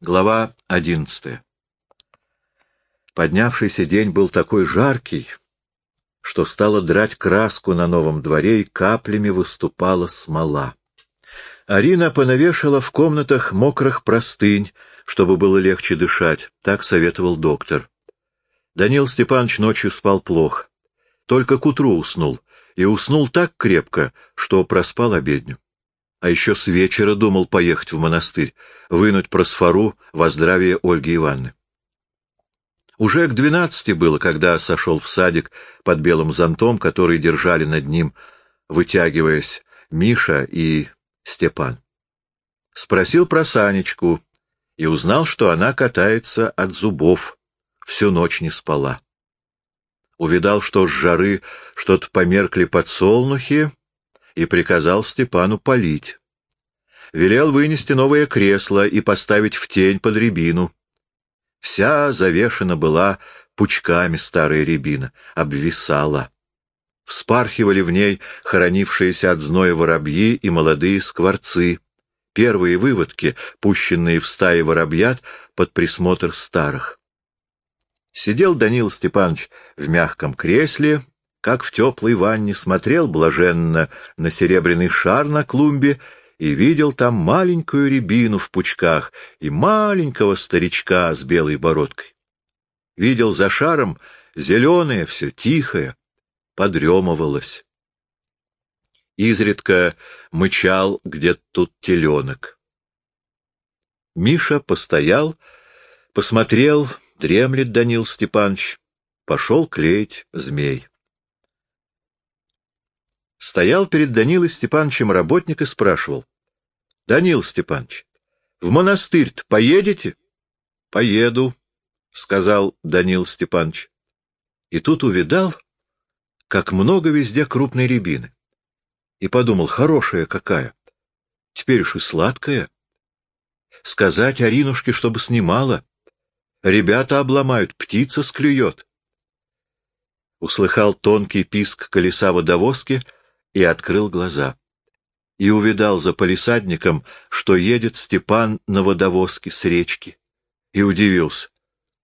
Глава одиннадцатая Поднявшийся день был такой жаркий, что стало драть краску на новом дворе, и каплями выступала смола. Арина понавешала в комнатах мокрых простынь, чтобы было легче дышать, так советовал доктор. Данил Степанович ночью спал плохо, только к утру уснул, и уснул так крепко, что проспал обедню. А еще с вечера думал поехать в монастырь, вынуть просфору во здравие Ольги Ивановны. Уже к двенадцати было, когда сошел в садик под белым зонтом, который держали над ним, вытягиваясь, Миша и Степан. Спросил про Санечку и узнал, что она катается от зубов, всю ночь не спала. Увидал, что с жары что-то померкли подсолнухи, и приказал Степану полить. Велел вынести новое кресло и поставить в тень под рябину. Вся завешена была пучками старая рябина, обвисала. Вспархивали в ней хоронившиеся от зноя воробьи и молодые скворцы, первые выводки, пущенные в стаи воробьят под присмотр старых. Сидел Данил Степанович в мягком кресле, как в теплой ванне, смотрел блаженно на серебряный шар на клумбе и видел там маленькую рябину в пучках и маленького старичка с белой бородкой. Видел за шаром зеленое все, тихое, подремывалось. Изредка мычал где-то тут теленок. Миша постоял, посмотрел, дремлет Данил Степанович, пошел клеить змей. Стоял перед Данилой Степановичем работник и спрашивал. — Данил Степанович, в монастырь-то поедете? — Поеду, — сказал Данил Степанович. И тут увидал, как много везде крупной рябины. И подумал, хорошая какая. Теперь уж и сладкая. Сказать Аринушке, чтобы снимала. Ребята обломают, птица склюет. Услыхал тонкий писк колеса водовозки — и открыл глаза. И увидал за полисадником, что едет Степан на водовозке с речки. И удивился.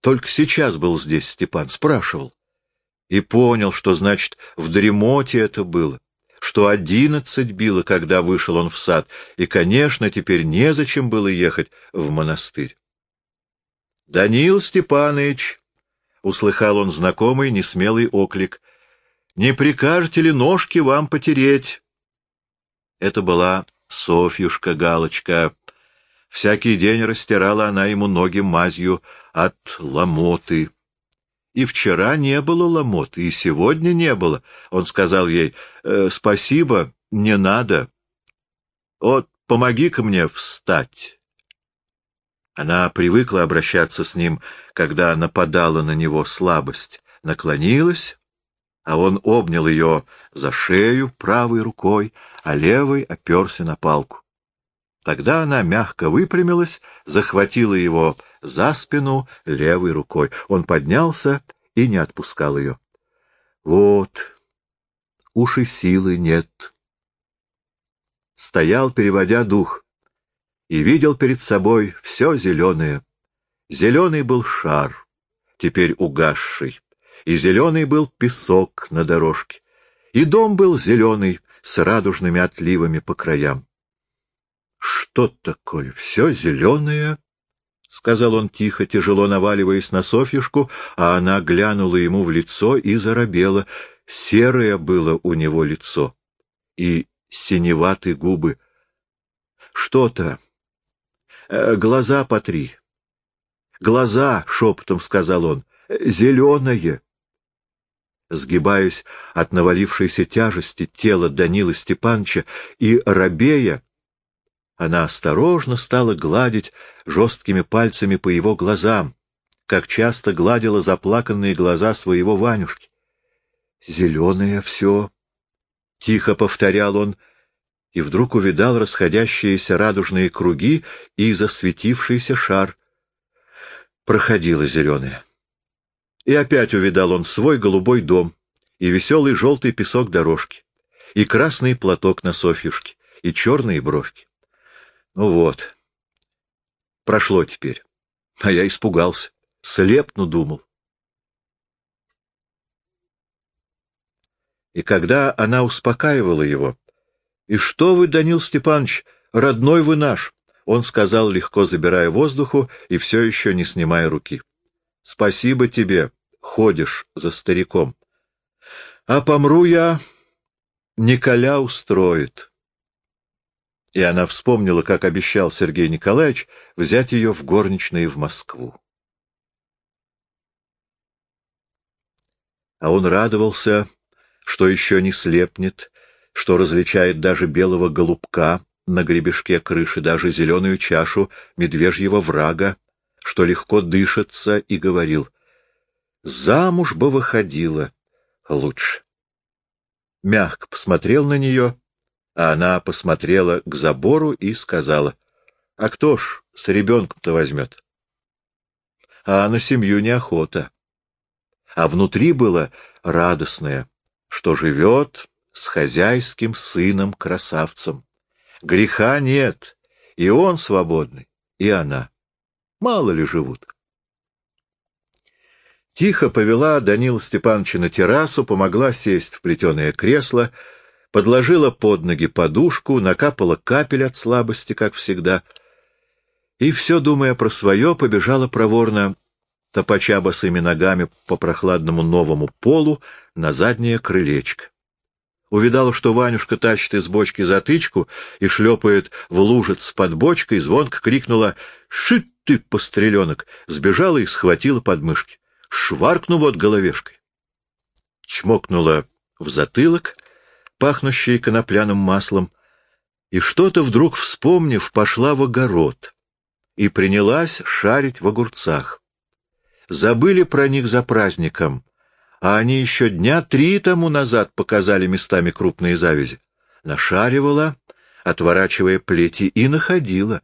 Только сейчас был здесь Степан, спрашивал. И понял, что, значит, в дремоте это было, что одиннадцать било, когда вышел он в сад, и, конечно, теперь незачем было ехать в монастырь. — Данил Степанович! — услыхал он знакомый несмелый оклик. Не прикажете ли ножки вам потереть? Это была Софьюшка Галочка. Всякий день растирала она ему ноги мазью от ломоты. И вчера не было ломоты, и сегодня не было. Он сказал ей, э, «Спасибо, не надо. Вот, помоги-ка мне встать». Она привыкла обращаться с ним, когда нападала на него слабость. Наклонилась а он обнял ее за шею правой рукой, а левой оперся на палку. Тогда она мягко выпрямилась, захватила его за спину левой рукой. Он поднялся и не отпускал ее. Вот, уж и силы нет. Стоял, переводя дух, и видел перед собой все зеленое. Зеленый был шар, теперь угасший и зеленый был песок на дорожке, и дом был зеленый, с радужными отливами по краям. — Что такое? Все зеленое? — сказал он тихо, тяжело наваливаясь на Софьюшку, а она глянула ему в лицо и заробела. Серое было у него лицо и синеватые губы. — Что-то. Э, глаза потри. — Глаза, — шепотом сказал он, — зеленое сгибаясь от навалившейся тяжести тела Данила Степанча и рабея, она осторожно стала гладить жесткими пальцами по его глазам, как часто гладила заплаканные глаза своего Ванюшки. «Зеленое все», — тихо повторял он, и вдруг увидал расходящиеся радужные круги и засветившийся шар. Проходила зеленая. И опять увидал он свой голубой дом, и веселый желтый песок дорожки, и красный платок на Софьюшке, и черные бровки. Ну вот. Прошло теперь. А я испугался. Слепну думал. И когда она успокаивала его, «И что вы, Данил Степанович, родной вы наш?» Он сказал, легко забирая воздуху и все еще не снимая руки. «Спасибо тебе, ходишь за стариком. А помру я, Николя устроит». И она вспомнила, как обещал Сергей Николаевич взять ее в горничные в Москву. А он радовался, что еще не слепнет, что различает даже белого голубка на гребешке крыши, даже зеленую чашу медвежьего врага, что легко дышится, и говорил, «Замуж бы выходила лучше». Мягко посмотрел на нее, а она посмотрела к забору и сказала, «А кто ж с ребенком-то возьмет?» А на семью неохота. А внутри было радостное, что живет с хозяйским сыном-красавцем. Греха нет, и он свободный, и она. Мало ли живут. Тихо повела Данила Степановича на террасу, помогла сесть в плетеное кресло, подложила под ноги подушку, накапала капель от слабости, как всегда, и, все думая про свое, побежала проворно, топача босыми ногами по прохладному новому полу на заднее крылечко. Увидала, что Ванюшка тащит из бочки затычку и шлепает в лужиц под бочкой, звонко крикнула «Шит ты, постреленок!» Сбежала и схватила подмышки. Шваркну вот головешкой. Чмокнула в затылок, пахнущий конопляным маслом, и что-то вдруг вспомнив, пошла в огород и принялась шарить в огурцах. Забыли про них за праздником, а они еще дня три тому назад показали местами крупные завязи. Нашаривала, отворачивая плети, и находила.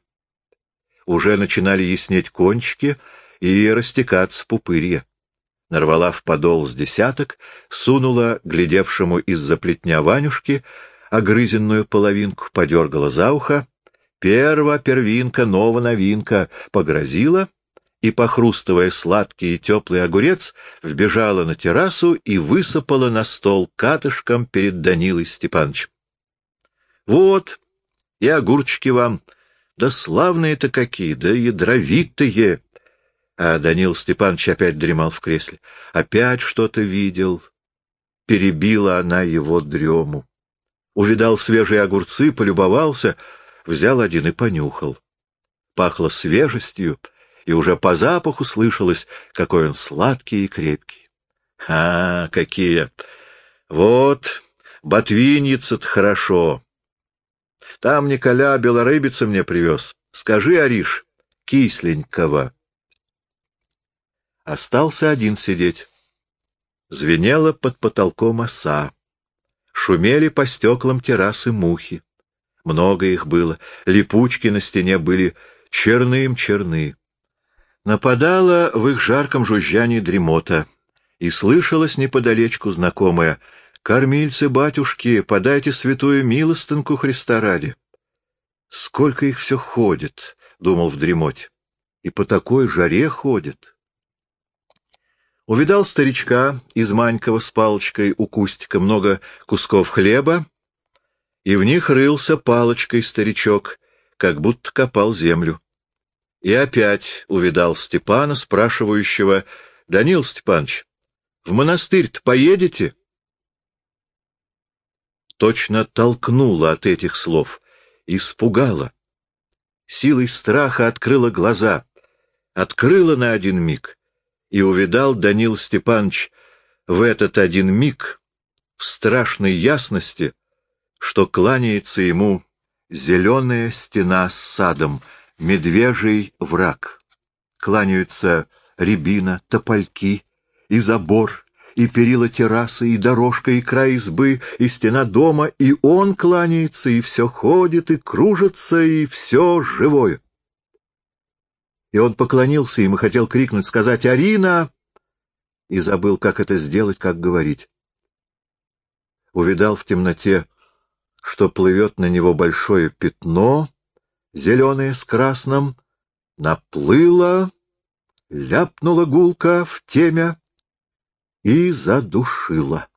Уже начинали яснеть кончики и растекаться пупырья. Нарвала в подол с десяток, сунула глядевшему из-за плетня Ванюшки огрызенную половинку, подергала за ухо. Перва первинка, нова новинка, погрозила и, похрустывая сладкий и теплый огурец, вбежала на террасу и высыпала на стол катышком перед Данилой Степановичем. — Вот, и огурчики вам, да славные-то какие, да ядровитые! А Данил Степанович опять дремал в кресле. Опять что-то видел. Перебила она его дрему. Увидал свежие огурцы, полюбовался, взял один и понюхал. Пахло свежестью, и уже по запаху слышалось, какой он сладкий и крепкий. А, какие! Вот, ботвинница-то хорошо. Там Николя белорыбица мне привез. Скажи, Ариш, кисленького. Остался один сидеть. Звенела под потолком оса. Шумели по стеклам террасы мухи. Много их было. Липучки на стене были черным-черны. Нападала в их жарком жужжании дремота, и слышалось неподалечку знакомое «Кормильцы, батюшки, подайте святую милостынку Христа ради». «Сколько их все ходит», — думал в дремоте, — «и по такой жаре ходит». Увидал старичка из Манькова с палочкой у кустика много кусков хлеба, и в них рылся палочкой старичок, как будто копал землю. И опять увидал Степана, спрашивающего, — Данил Степанович, в монастырь-то поедете? Точно толкнула от этих слов, испугала. Силой страха открыла глаза, открыла на один миг, и увидал Данил Степанович в этот один миг, в страшной ясности, что кланяется ему зеленая стена с садом — медвежий враг. Кланяются рябина, топольки и забор, и перила террасы, и дорожка, и край избы, и стена дома, и он кланяется, и все ходит, и кружится, и все живое. И он поклонился им и хотел крикнуть, сказать «Арина!» и забыл, как это сделать, как говорить. Увидал в темноте, что плывет на него большое пятно, зеленое с красным, наплыла, ляпнула гулка в темя и задушила.